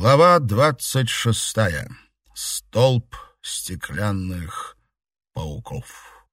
Глава двадцать шестая. Столб стеклянных пауков.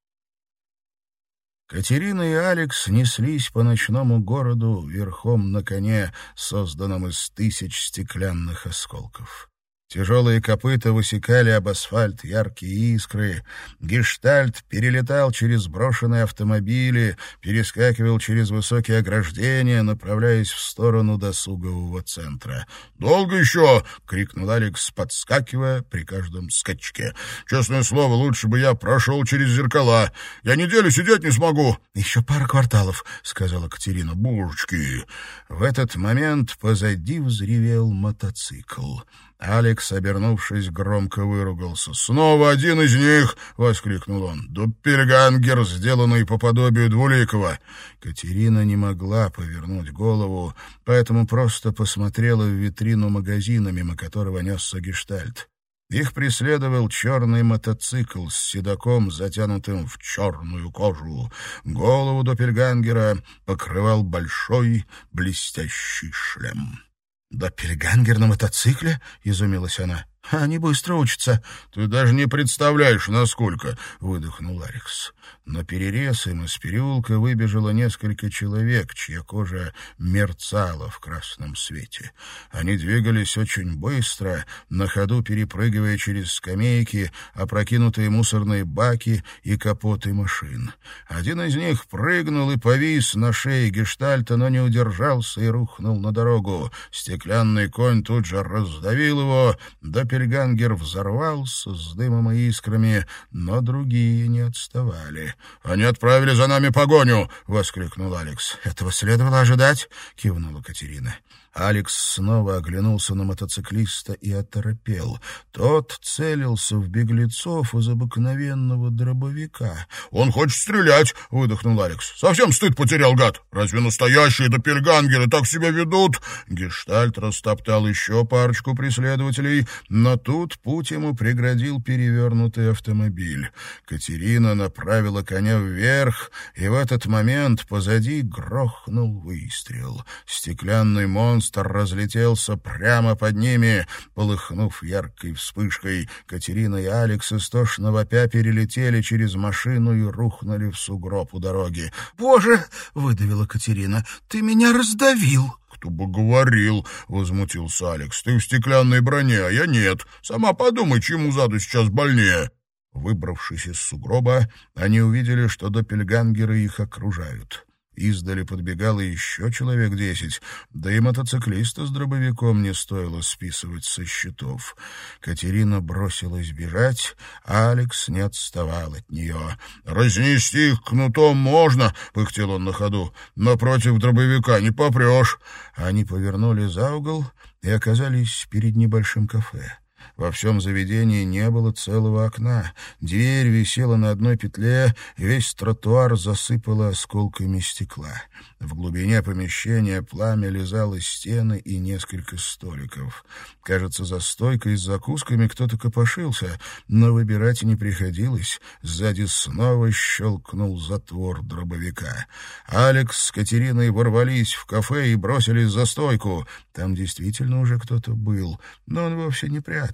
Катерина и Алекс неслись по ночному городу верхом на коне, созданном из тысяч стеклянных осколков. Тяжелые копыта высекали об асфальт яркие искры. Гештальт перелетал через брошенные автомобили, перескакивал через высокие ограждения, направляясь в сторону досугового центра. «Долго еще?» — крикнул Алекс, подскакивая при каждом скачке. «Честное слово, лучше бы я прошел через зеркала. Я неделю сидеть не смогу». «Еще пара кварталов», — сказала Катерина. «Божечки!» В этот момент позади взревел мотоцикл. Алекс, обернувшись, громко выругался. «Снова один из них!» — воскликнул он. «Дуппельгангер, сделанный по подобию Двуликова!» Катерина не могла повернуть голову, поэтому просто посмотрела в витрину магазина, мимо которого несся гештальт. Их преследовал черный мотоцикл с седаком, затянутым в черную кожу. Голову Доппельгангера покрывал большой блестящий шлем. «Доппельгангер на мотоцикле?» — изумилась она. Они быстро учатся. Ты даже не представляешь, насколько, выдохнул Алекс. На перерез им из переулка выбежало несколько человек, чья кожа мерцала в красном свете. Они двигались очень быстро, на ходу перепрыгивая через скамейки, опрокинутые мусорные баки и капоты машин. Один из них прыгнул и повис на шее гештальта, но не удержался и рухнул на дорогу. Стеклянный конь тут же раздавил его, до Доппельгангер взорвался с дымом и искрами, но другие не отставали. «Они отправили за нами погоню!» — воскликнул Алекс. «Этого следовало ожидать!» — кивнула Катерина. Алекс снова оглянулся на мотоциклиста и оторопел. Тот целился в беглецов из обыкновенного дробовика. «Он хочет стрелять!» — выдохнул Алекс. «Совсем стыд потерял, гад! Разве настоящие допельгангеры так себя ведут?» Гештальт растоптал еще парочку преследователей, но тут путь ему преградил перевернутый автомобиль. Катерина направила коня вверх, и в этот момент позади грохнул выстрел. Стеклянный монстр монстр разлетелся прямо под ними, полыхнув яркой вспышкой. Катерина и Алекс истошно вопя перелетели через машину и рухнули в сугроб у дороги. «Боже!» — выдавила Катерина. «Ты меня раздавил!» «Кто бы говорил!» — возмутился Алекс. «Ты в стеклянной броне, а я нет. Сама подумай, чему заду сейчас больнее!» Выбравшись из сугроба, они увидели, что доппельгангеры их окружают. Издали подбегало еще человек десять, да и мотоциклиста с дробовиком не стоило списывать со счетов. Катерина бросилась бежать, а Алекс не отставал от нее. «Разнести их кнутом можно», — пыхтел он на ходу, — «но против дробовика не попрешь». Они повернули за угол и оказались перед небольшим кафе. Во всем заведении не было целого окна. Дверь висела на одной петле, весь тротуар засыпало осколками стекла. В глубине помещения пламя лизало стены и несколько столиков. Кажется, за стойкой с закусками кто-то копошился, но выбирать не приходилось. Сзади снова щелкнул затвор дробовика. Алекс с Катериной ворвались в кафе и бросились за стойку. Там действительно уже кто-то был, но он вовсе не прятался.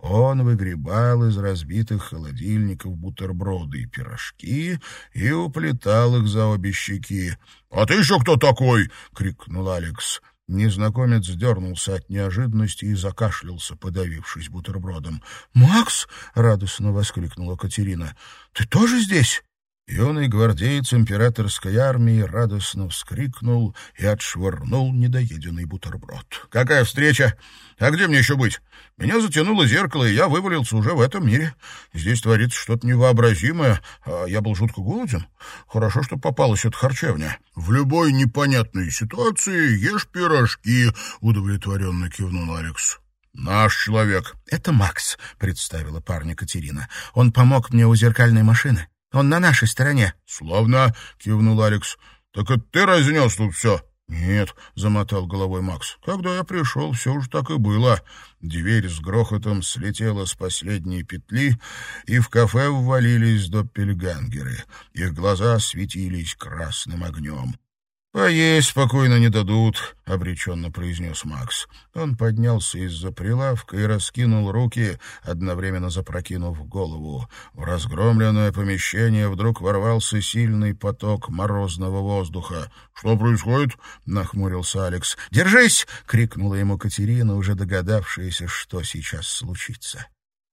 Он выгребал из разбитых холодильников бутерброды и пирожки и уплетал их за обе щеки. «А ты еще кто такой?» — крикнул Алекс. Незнакомец дернулся от неожиданности и закашлялся, подавившись бутербродом. «Макс!» — радостно воскликнула Катерина. «Ты тоже здесь?» Юный гвардеец императорской армии радостно вскрикнул и отшвырнул недоеденный бутерброд. «Какая встреча? А где мне еще быть? Меня затянуло зеркало, и я вывалился уже в этом мире. Здесь творится что-то невообразимое, а я был жутко голоден. Хорошо, что попалась эта харчевня. В любой непонятной ситуации ешь пирожки», — удовлетворенно кивнул Алекс. «Наш человек». «Это Макс», — представила парня Катерина. «Он помог мне у зеркальной машины». Он на нашей стороне. — Славно, — кивнул Алекс. — Так это ты разнес тут все? — Нет, — замотал головой Макс. — Когда я пришел, все уж так и было. Дверь с грохотом слетела с последней петли, и в кафе ввалились доппельгангеры. Их глаза светились красным огнем. «А есть спокойно не дадут», — обреченно произнес Макс. Он поднялся из-за прилавка и раскинул руки, одновременно запрокинув голову. В разгромленное помещение вдруг ворвался сильный поток морозного воздуха. «Что происходит?» — нахмурился Алекс. «Держись!» — крикнула ему Катерина, уже догадавшаяся, что сейчас случится.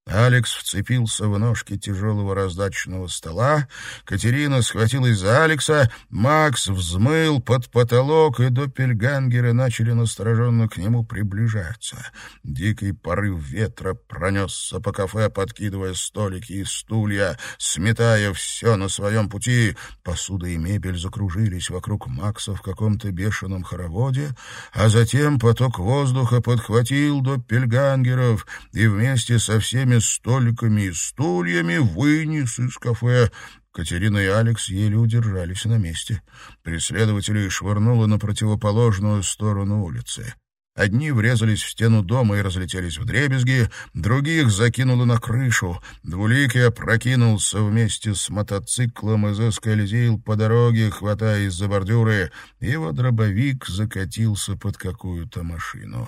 Алекс вцепился в ножки тяжелого раздачного стола, Катерина схватилась за Алекса, Макс взмыл под потолок, и доппельгангеры начали настороженно к нему приближаться. Дикий порыв ветра пронесся по кафе, подкидывая столики и стулья, сметая все на своем пути. Посуда и мебель закружились вокруг Макса в каком-то бешеном хороводе, а затем поток воздуха подхватил доппельгангеров и вместе со всеми всеми столиками и стульями вынес из кафе. Катерина и Алекс еле удержались на месте. Преследователей швырнуло на противоположную сторону улицы. Одни врезались в стену дома и разлетелись в дребезги, других закинуло на крышу. Двуликий опрокинулся вместе с мотоциклом и заскользил по дороге, хватаясь за бордюры. Его дробовик закатился под какую-то машину.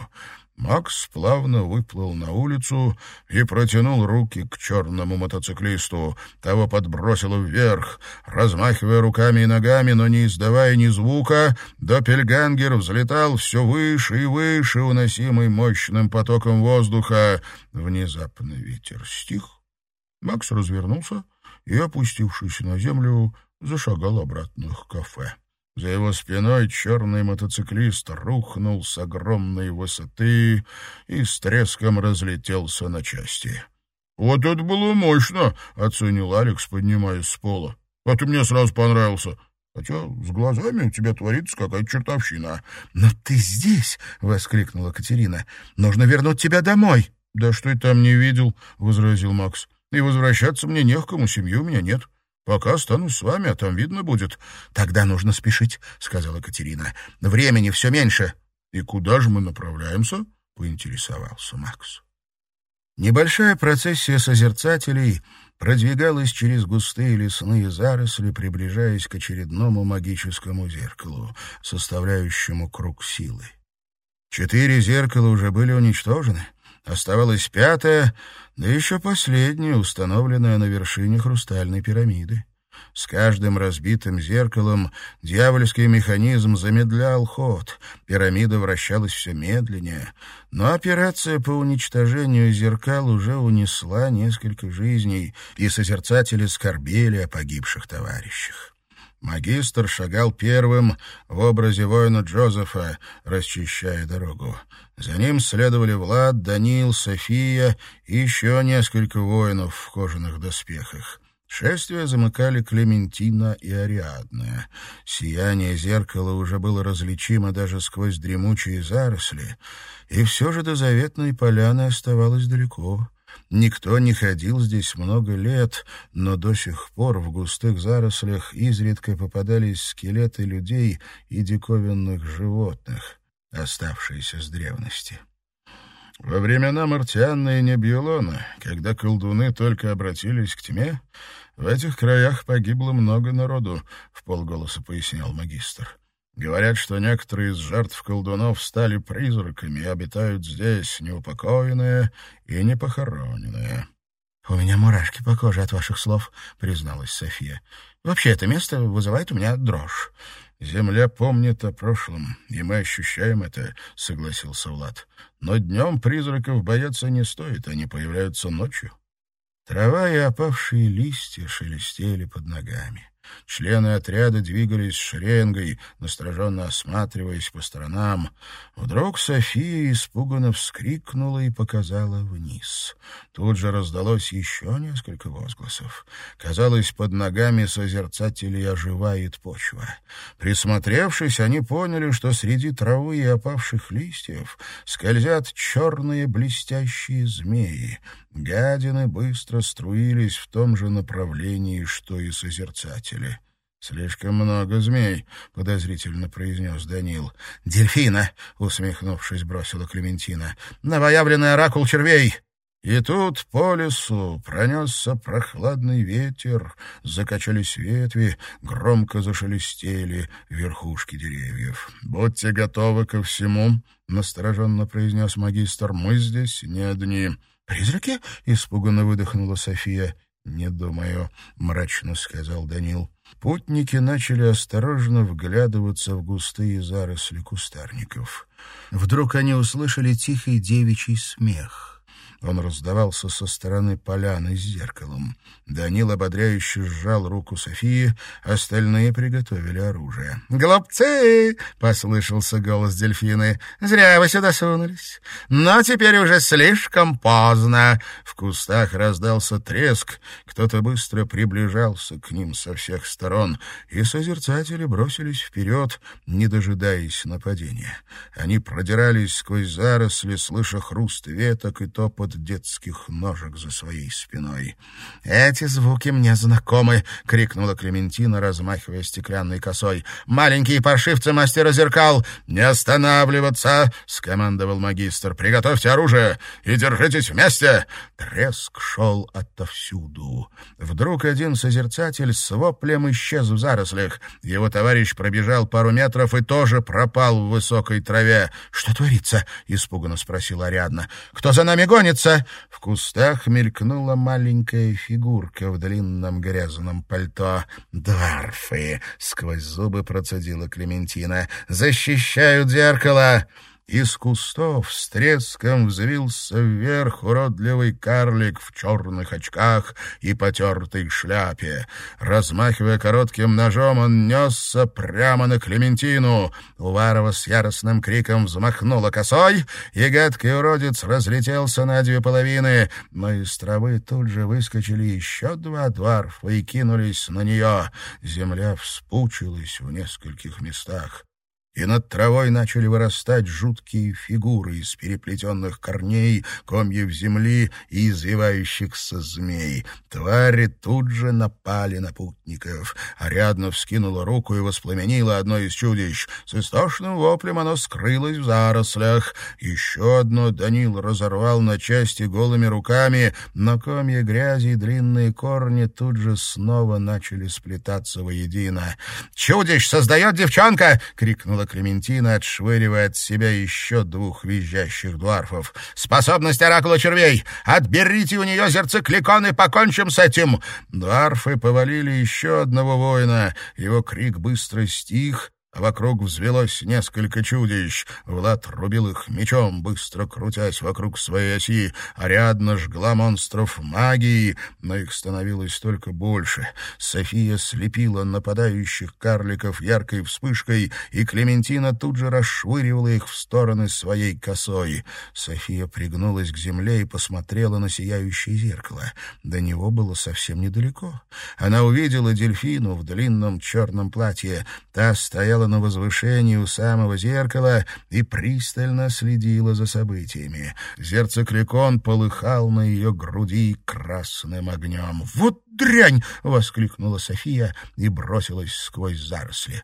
Макс плавно выплыл на улицу и протянул руки к черному мотоциклисту. Того подбросило вверх. Размахивая руками и ногами, но не издавая ни звука, Доппельгангер взлетал все выше и выше, уносимый мощным потоком воздуха. Внезапно ветер стих. Макс развернулся и, опустившись на землю, зашагал обратно к кафе. За его спиной черный мотоциклист рухнул с огромной высоты и с треском разлетелся на части. «Вот это было мощно!» — оценил Алекс, поднимаясь с пола. «А ты мне сразу понравился. Хотя с глазами у тебя творится какая-то чертовщина». «Но ты здесь!» — воскликнула Катерина. «Нужно вернуть тебя домой!» «Да что я там не видел!» — возразил Макс. «И возвращаться мне не к кому, семьи у меня нет». Пока останусь с вами, а там видно будет. Тогда нужно спешить, сказала Катерина. Времени все меньше. И куда же мы направляемся? поинтересовался Макс. Небольшая процессия созерцателей продвигалась через густые лесные заросли, приближаясь к очередному магическому зеркалу, составляющему круг силы. Четыре зеркала уже были уничтожены. Оставалось пятое, да еще последнее, установленное на вершине хрустальной пирамиды. С каждым разбитым зеркалом дьявольский механизм замедлял ход, пирамида вращалась все медленнее, но операция по уничтожению зеркал уже унесла несколько жизней, и созерцатели скорбели о погибших товарищах. Магистр шагал первым в образе воина Джозефа, расчищая дорогу. За ним следовали Влад, Данил, София и еще несколько воинов в кожаных доспехах. Шествие замыкали Клементина и Ариадная. Сияние зеркала уже было различимо даже сквозь дремучие заросли, и все же до заветной поляны оставалось далеко. Никто не ходил здесь много лет, но до сих пор в густых зарослях изредка попадались скелеты людей и диковинных животных, оставшиеся с древности. Во времена Мартианна и Небьюлона, когда колдуны только обратились к тьме, в этих краях погибло много народу, — в полголоса пояснял магистр. Говорят, что некоторые из жертв колдунов стали призраками и обитают здесь, неупокоенные и непохороненные. — У меня мурашки по коже от ваших слов, — призналась София. — Вообще это место вызывает у меня дрожь. — Земля помнит о прошлом, и мы ощущаем это, — согласился Влад. — Но днем призраков бояться не стоит, они появляются ночью. Трава и опавшие листья шелестели под ногами. Члены отряда двигались шеренгой, настороженно осматриваясь по сторонам. Вдруг София испуганно вскрикнула и показала вниз. Тут же раздалось еще несколько возгласов. Казалось, под ногами созерцателей оживает почва. Присмотревшись, они поняли, что среди травы и опавших листьев скользят черные блестящие змеи. Гадины быстро струились в том же направлении, что и созерцатели. «Слишком много змей», — подозрительно произнес Данил. «Дельфина», — усмехнувшись, бросила Клементина. «Новоявленный оракул червей». И тут по лесу пронесся прохладный ветер, закачались ветви, громко зашелестели верхушки деревьев. «Будьте готовы ко всему», — настороженно произнес магистр, — «мы здесь не одни». «Призраки?» — испуганно выдохнула София. «Не думаю», — мрачно сказал Данил. Путники начали осторожно вглядываться в густые заросли кустарников. Вдруг они услышали тихий девичий смех — он раздавался со стороны поляны с зеркалом. Данил ободряюще сжал руку Софии, остальные приготовили оружие. «Глупцы!» — послышался голос дельфины. «Зря вы сюда сунулись. Но теперь уже слишком поздно». В кустах раздался треск, кто-то быстро приближался к ним со всех сторон, и созерцатели бросились вперед, не дожидаясь нападения. Они продирались сквозь заросли, слыша хруст веток и топот детских ножек за своей спиной. «Эти звуки мне знакомы!» — крикнула Клементина, размахивая стеклянной косой. «Маленькие паршивцы мастера зеркал! Не останавливаться!» — скомандовал магистр. «Приготовьте оружие и держитесь вместе!» Треск шел отовсюду. Вдруг один созерцатель с воплем исчез в зарослях. Его товарищ пробежал пару метров и тоже пропал в высокой траве. «Что творится?» — испуганно спросила Ариадна. «Кто за нами гонится?» Улица. В кустах мелькнула маленькая фигурка в длинном грязном пальто. «Дварфы!» — сквозь зубы процедила Клементина. «Защищают зеркало!» Из кустов с треском взвился вверх уродливый карлик в черных очках и потертой шляпе. Размахивая коротким ножом, он несся прямо на Клементину. Уварова с яростным криком взмахнула косой, и гадкий уродец разлетелся на две половины, но из травы тут же выскочили еще два дворфа и кинулись на нее. Земля вспучилась в нескольких местах и над травой начали вырастать жуткие фигуры из переплетенных корней, комьев земли и извивающихся змей. Твари тут же напали на путников. Ариадна вскинула руку и воспламенила одно из чудищ. С истошным воплем оно скрылось в зарослях. Еще одно Данил разорвал на части голыми руками, но комья грязи и длинные корни тут же снова начали сплетаться воедино. «Чудищ создает девчонка!» — крикнула Клементина, отшвыривая от себя еще двух визжащих дварфов. «Способность оракула червей! Отберите у нее зерцекликон и покончим с этим!» Дварфы повалили еще одного воина. Его крик быстро стих, Вокруг взвелось несколько чудищ. Влад рубил их мечом, быстро крутясь вокруг своей оси. Ариадна жгла монстров магией, но их становилось только больше. София слепила нападающих карликов яркой вспышкой, и Клементина тут же расшвыривала их в стороны своей косой. София пригнулась к земле и посмотрела на сияющее зеркало. До него было совсем недалеко. Она увидела дельфину в длинном черном платье. Та стояла стояла на возвышении у самого зеркала и пристально следила за событиями. Зерцекликон полыхал на ее груди красным огнем. «Вот дрянь!» — воскликнула София и бросилась сквозь заросли.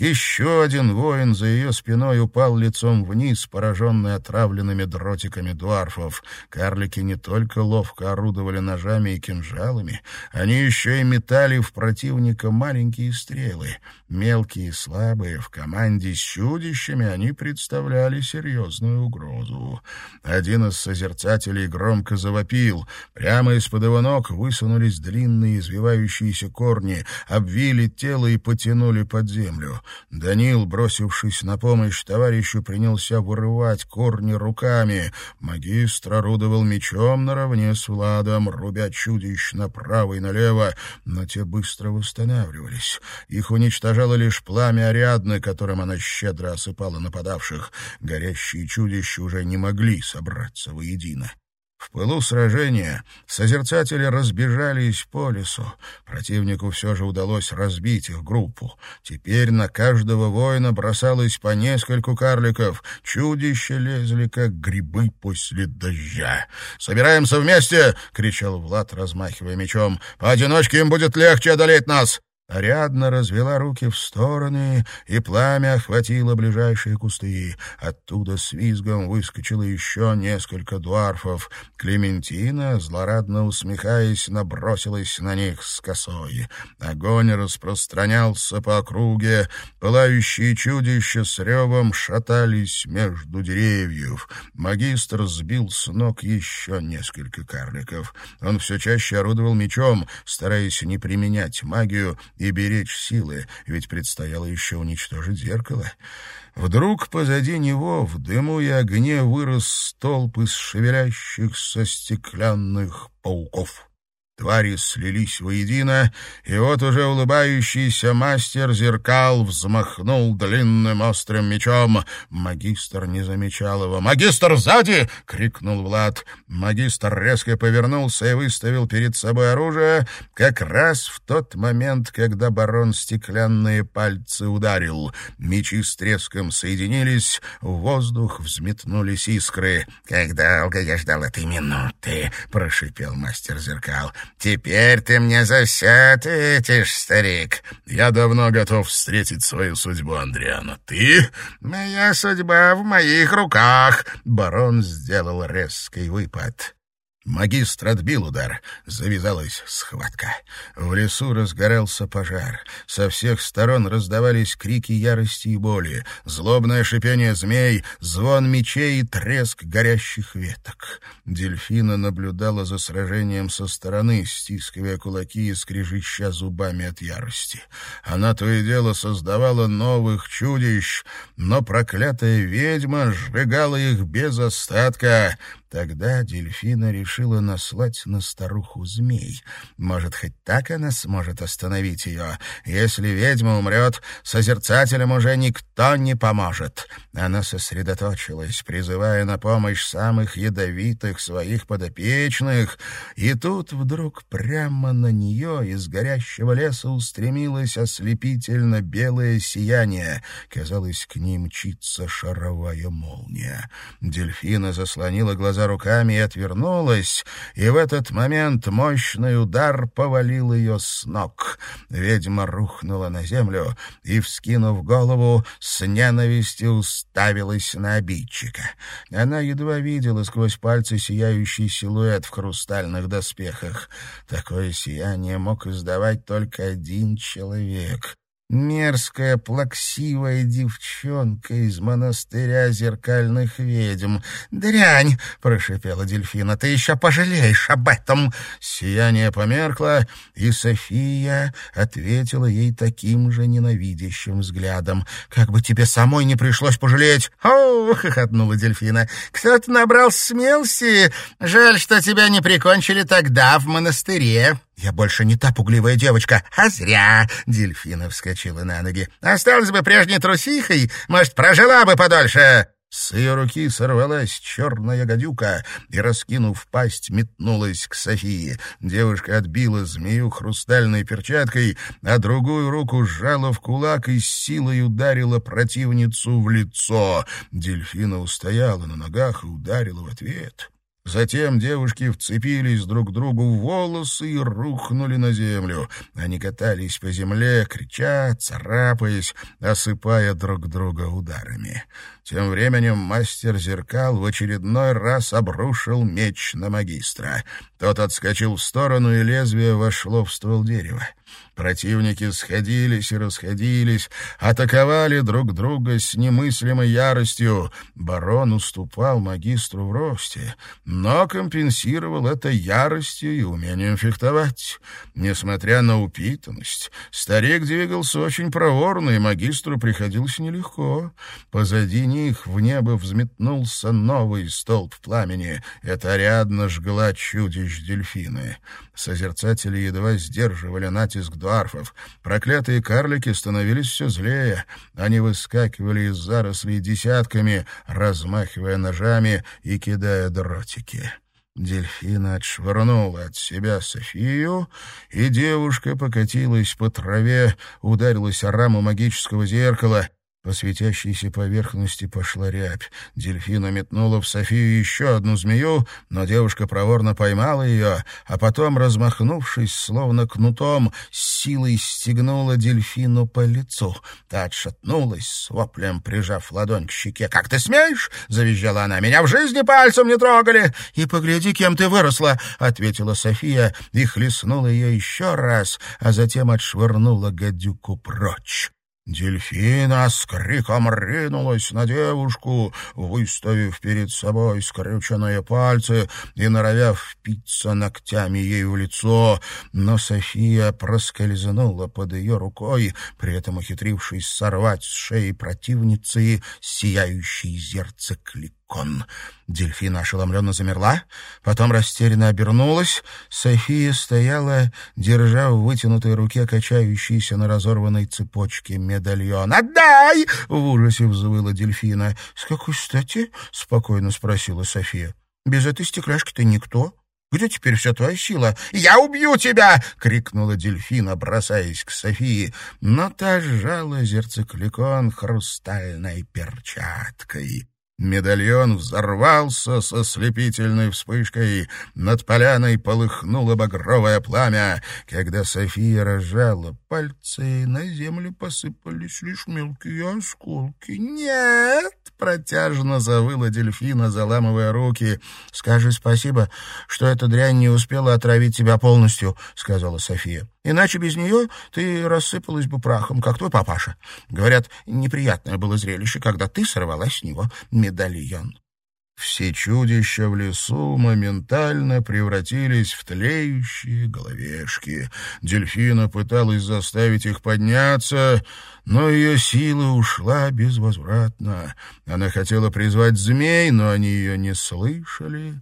Еще один воин за ее спиной упал лицом вниз, пораженный отравленными дротиками дуарфов. Карлики не только ловко орудовали ножами и кинжалами, они еще и метали в противника маленькие стрелы. Мелкие и слабые, в команде с чудищами они представляли серьезную угрозу. Один из созерцателей громко завопил. Прямо из-под его ног высунулись длинные извивающиеся корни, обвили тело и потянули под землю. Данил, бросившись на помощь товарищу, принялся вырывать корни руками. Магистр орудовал мечом наравне с Владом, рубя чудищ направо и налево, но те быстро восстанавливались. Их уничтожало лишь пламя Ариадны, которым она щедро осыпала нападавших. Горящие чудища уже не могли собраться воедино. В пылу сражения созерцатели разбежались по лесу. Противнику все же удалось разбить их группу. Теперь на каждого воина бросалось по нескольку карликов. Чудища лезли, как грибы после дождя. «Собираемся вместе!» — кричал Влад, размахивая мечом. «Поодиночке им будет легче одолеть нас!» Ариадна развела руки в стороны, и пламя охватило ближайшие кусты. Оттуда с визгом выскочило еще несколько дуарфов. Клементина, злорадно усмехаясь, набросилась на них с косой. Огонь распространялся по округе, пылающие чудища с ревом шатались между деревьев. Магистр сбил с ног еще несколько карликов. Он все чаще орудовал мечом, стараясь не применять магию, и беречь силы, ведь предстояло еще уничтожить зеркало. Вдруг позади него в дыму и огне вырос столб из шевелящихся стеклянных пауков. Твари слились воедино, и вот уже улыбающийся мастер зеркал взмахнул длинным острым мечом. Магистр не замечал его. «Магистр, сзади!» — крикнул Влад. Магистр резко повернулся и выставил перед собой оружие как раз в тот момент, когда барон стеклянные пальцы ударил. Мечи с треском соединились, в воздух взметнулись искры. «Как долго я ждал этой минуты!» — прошипел мастер зеркал. «Теперь ты мне за все ответишь, старик». «Я давно готов встретить свою судьбу, Андриана. Ты?» «Моя судьба в моих руках», — барон сделал резкий выпад. Магистр отбил удар. Завязалась схватка. В лесу разгорался пожар. Со всех сторон раздавались крики ярости и боли, злобное шипение змей, звон мечей и треск горящих веток. Дельфина наблюдала за сражением со стороны, стискивая кулаки и скрежеща зубами от ярости. Она то и дело создавала новых чудищ, но проклятая ведьма сжигала их без остатка — Тогда дельфина решила наслать на старуху змей. Может, хоть так она сможет остановить ее? Если ведьма умрет, созерцателям уже никто не поможет. Она сосредоточилась, призывая на помощь самых ядовитых своих подопечных, и тут вдруг прямо на нее из горящего леса устремилось ослепительно белое сияние. Казалось, к ней мчится шаровая молния. Дельфина заслонила глаза глаза руками и отвернулась, и в этот момент мощный удар повалил ее с ног. Ведьма рухнула на землю и, вскинув голову, с ненавистью уставилась на обидчика. Она едва видела сквозь пальцы сияющий силуэт в хрустальных доспехах. Такое сияние мог издавать только один человек мерзкая, плаксивая девчонка из монастыря зеркальных ведьм. «Дрянь!» — прошипела дельфина. «Ты еще пожалеешь об этом!» Сияние померкло, и София ответила ей таким же ненавидящим взглядом. «Как бы тебе самой не пришлось пожалеть!» «О!» — хохотнула дельфина. «Кто-то набрал смелости. Жаль, что тебя не прикончили тогда в монастыре». «Я больше не та пугливая девочка, а зря!» Дельфина вскочила на ноги. «Осталась бы прежней трусихой, может, прожила бы подольше!» С ее руки сорвалась черная гадюка и, раскинув пасть, метнулась к Софии. Девушка отбила змею хрустальной перчаткой, а другую руку сжала в кулак и с силой ударила противницу в лицо. Дельфина устояла на ногах и ударила в ответ. Затем девушки вцепились друг другу в волосы и рухнули на землю. Они катались по земле, крича, царапаясь, осыпая друг друга ударами. Тем временем мастер зеркал в очередной раз обрушил меч на магистра. Тот отскочил в сторону, и лезвие вошло в ствол дерева. Противники сходились и расходились, атаковали друг друга с немыслимой яростью. Барон уступал магистру в росте, но компенсировал это яростью и умением фехтовать. Несмотря на упитанность, старик двигался очень проворно, и магистру приходилось нелегко. Позади них в небо взметнулся новый столб пламени. Это рядно жгла чудищ дельфины. Созерцатели едва сдерживали натиск дуарфов. Проклятые карлики становились все злее. Они выскакивали из зарослей десятками, размахивая ножами и кидая дротики. Дельфина отшвырнула от себя Софию, и девушка покатилась по траве, ударилась о раму магического зеркала По светящейся поверхности пошла рябь. Дельфина метнула в Софию еще одну змею, но девушка проворно поймала ее, а потом, размахнувшись, словно кнутом, силой стегнула дельфину по лицу. Та отшатнулась, с воплем прижав ладонь к щеке. «Как ты смеешь?» — завизжала она. «Меня в жизни пальцем не трогали!» «И погляди, кем ты выросла!» — ответила София и хлестнула ее еще раз, а затем отшвырнула гадюку прочь. Дельфина с криком ринулась на девушку, выставив перед собой скрюченные пальцы и норовя впиться ногтями ей в лицо, но София проскользнула под ее рукой, при этом ухитрившись сорвать с шеи противницы сияющий зерцеклик дракон. Дельфина ошеломленно замерла, потом растерянно обернулась. София стояла, держа в вытянутой руке качающийся на разорванной цепочке медальон. «Отдай!» — в ужасе взвыла дельфина. «С какой стати?» — спокойно спросила София. «Без этой стекляшки ты никто». Где теперь вся твоя сила? Я убью тебя!» — крикнула дельфина, бросаясь к Софии. Но та сжала зерцекликон хрустальной перчаткой. Медальон взорвался со слепительной вспышкой. Над поляной полыхнуло багровое пламя. Когда София разжала пальцы, на землю посыпались лишь мелкие осколки. «Нет!» — протяжно завыла дельфина, заламывая руки. «Скажи спасибо, что эта дрянь не успела отравить тебя полностью», — сказала София. Иначе без нее ты рассыпалась бы прахом, как твой папаша. Говорят, неприятное было зрелище, когда ты сорвала с него медальон. Все чудища в лесу моментально превратились в тлеющие головешки. Дельфина пыталась заставить их подняться, но ее сила ушла безвозвратно. Она хотела призвать змей, но они ее не слышали.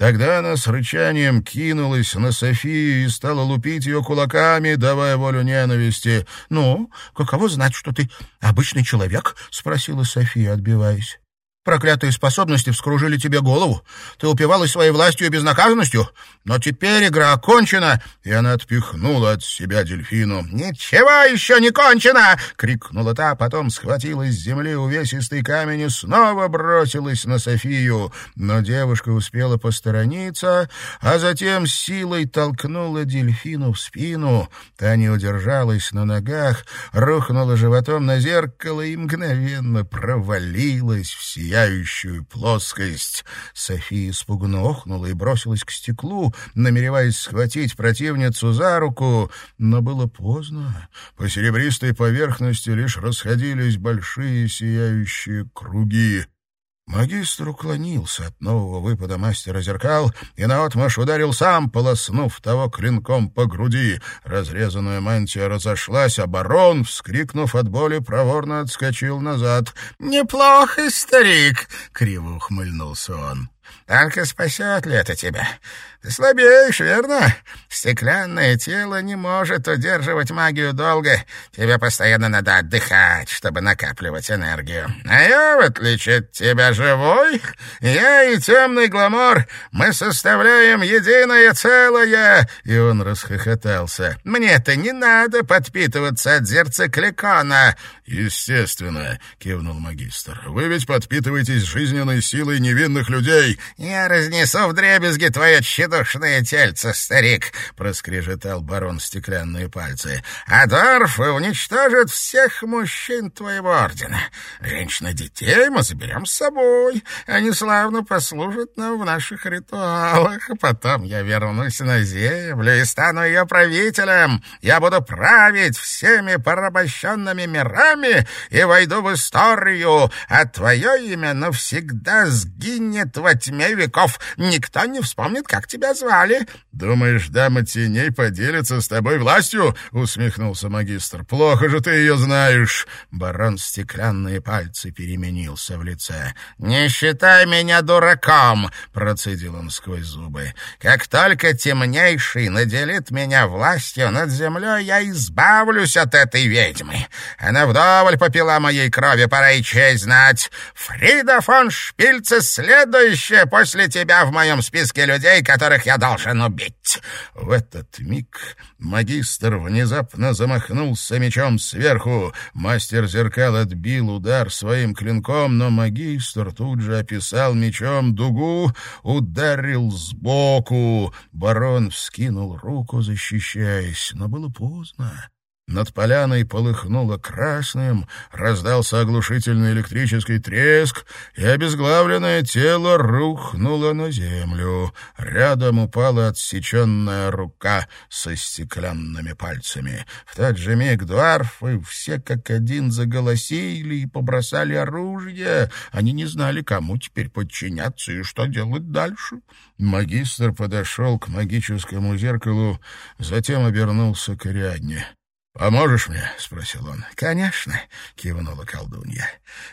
Тогда она с рычанием кинулась на Софию и стала лупить ее кулаками, давая волю ненависти. «Ну, каково знать, что ты обычный человек?» — спросила София, отбиваясь. Проклятые способности вскружили тебе голову. Ты упивалась своей властью и безнаказанностью. Но теперь игра окончена!» И она отпихнула от себя дельфину. «Ничего еще не кончено!» — крикнула та, потом схватила с земли увесистый камень и снова бросилась на Софию. Но девушка успела посторониться, а затем силой толкнула дельфину в спину. Та не удержалась на ногах, рухнула животом на зеркало и мгновенно провалилась в сияние сияющую плоскость. София испуганно охнула и бросилась к стеклу, намереваясь схватить противницу за руку, но было поздно. По серебристой поверхности лишь расходились большие сияющие круги. Магистр уклонился от нового выпада мастера зеркал и наотмашь ударил сам, полоснув того клинком по груди. Разрезанная мантия разошлась, а барон, вскрикнув от боли, проворно отскочил назад. «Неплохо, старик!» — криво ухмыльнулся он. «Только спасет ли это тебя? Ты слабеешь, верно? Стеклянное тело не может удерживать магию долго. Тебе постоянно надо отдыхать, чтобы накапливать энергию. А я, в отличие от тебя, живой. Я и темный гламор. Мы составляем единое целое. И он расхохотался. Мне-то не надо подпитываться от зерцекликона. Естественно, кивнул магистр. Вы ведь подпитываетесь жизненной силой невинных людей. Я разнесу в дребезги твое тщеславие тщедушное тельце, старик!» — проскрежетал барон стеклянные пальцы. «Адорф уничтожит всех мужчин твоего ордена. Женщин детей мы заберем с собой. Они славно послужат нам в наших ритуалах. Потом я вернусь на землю и стану ее правителем. Я буду править всеми порабощенными мирами и войду в историю, а твое имя навсегда сгинет во тьме веков. Никто не вспомнит, как тебя тебя звали?» «Думаешь, дама теней поделится с тобой властью?» — усмехнулся магистр. «Плохо же ты ее знаешь!» Барон стеклянные пальцы переменился в лице. «Не считай меня дураком!» — процедил он сквозь зубы. «Как только темнейший наделит меня властью над землей, я избавлюсь от этой ведьмы. Она вдоволь попила моей крови, пора и честь знать. Фрида фон Шпильце следующая!» после тебя в моем списке людей, которых я должен убить». В этот миг магистр внезапно замахнулся мечом сверху. Мастер зеркал отбил удар своим клинком, но магистр тут же описал мечом дугу, ударил сбоку. Барон вскинул руку, защищаясь, но было поздно. Над поляной полыхнуло красным, раздался оглушительный электрический треск, и обезглавленное тело рухнуло на землю. Рядом упала отсеченная рука со стеклянными пальцами. В тот же миг дуарфы все как один заголосили и побросали оружие. Они не знали, кому теперь подчиняться и что делать дальше. Магистр подошел к магическому зеркалу, затем обернулся к Ариадне. «Поможешь мне?» — спросил он. «Конечно», — кивнула колдунья.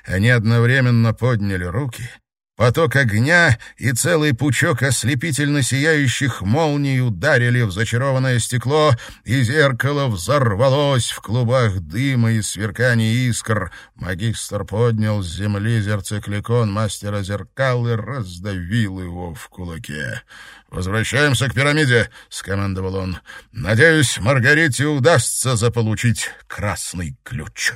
Они одновременно подняли руки. Поток огня и целый пучок ослепительно сияющих молний ударили в зачарованное стекло, и зеркало взорвалось в клубах дыма и сверкания искр. Магистр поднял с земли зерцикликон мастера зеркал и раздавил его в кулаке. «Возвращаемся к пирамиде», — скомандовал он. «Надеюсь, Маргарите удастся заполучить красный ключ».